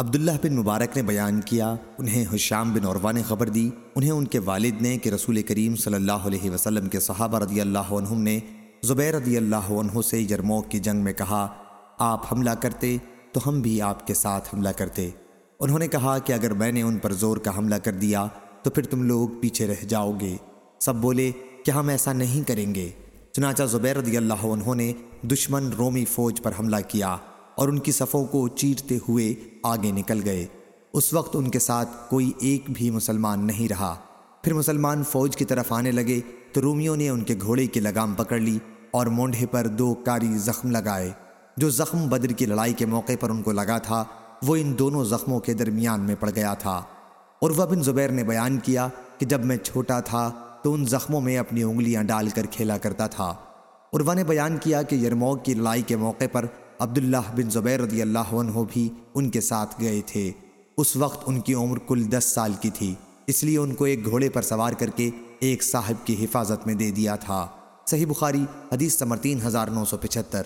عبداللہ بن مبارک نے بیان کیا، انہیں حشام بن عروہ نے خبر دی، انہیں ان کے والد نے کہ رسول کریم صلی اللہ علیہ وسلم کے صحابہ رضی اللہ عنہم نے زبیر رضی اللہ عنہ سے یرموک کی جنگ میں کہا، آپ حملہ کرتے تو ہم بھی آپ کے ساتھ حملہ کرتے۔ انہوں نے کہا کہ اگر میں نے ان پر زور کا حملہ کر دیا تو پھر تم لوگ پیچھے رہ جاؤ گے۔ سب بولے کہ ہم ایسا نہیں کریں گے؟ چنانچہ زبیر رضی اللہ عنہ نے دشمن رومی فوج پر حملہ کیا۔ اور ان کی صفوں کو چیرتے ہوئے آگے نکل گئے۔ اس وقت ان کے ساتھ کوئی ایک بھی مسلمان نہیں رہا۔ پھر مسلمان فوج کی طرف آنے لگے تو رومیوں نے ان کے گھوڑے کی لگام پکڑ لی اور مونڈے پر دو کاری زخم لگائے۔ جو زخم بدر کی لڑائی کے موقع پر ان کو لگا تھا، وہ ان دونوں زخموں کے درمیان میں پڑ گیا تھا۔ عروہ بن زبیر نے بیان کیا کہ جب میں چھوٹا تھا تو ان زخموں میں اپنی انگلیاں ڈال کر کھیلا کرتا تھا۔ عروہ نے بیان کیا کہ یرموگ کی لڑائی کے موقع پر عبداللہ بن زبیر رضی اللہ عنہ بھی ان کے ساتھ گئے تھے۔ اس وقت ان کی عمر کل دس سال کی تھی، اس لیے ان کو ایک گھوڑے پر سوار کر کے ایک صاحب کی حفاظت میں دے دیا تھا۔ صحیح بخاری، حدیث سمر تین ہزار نو سو پچھتر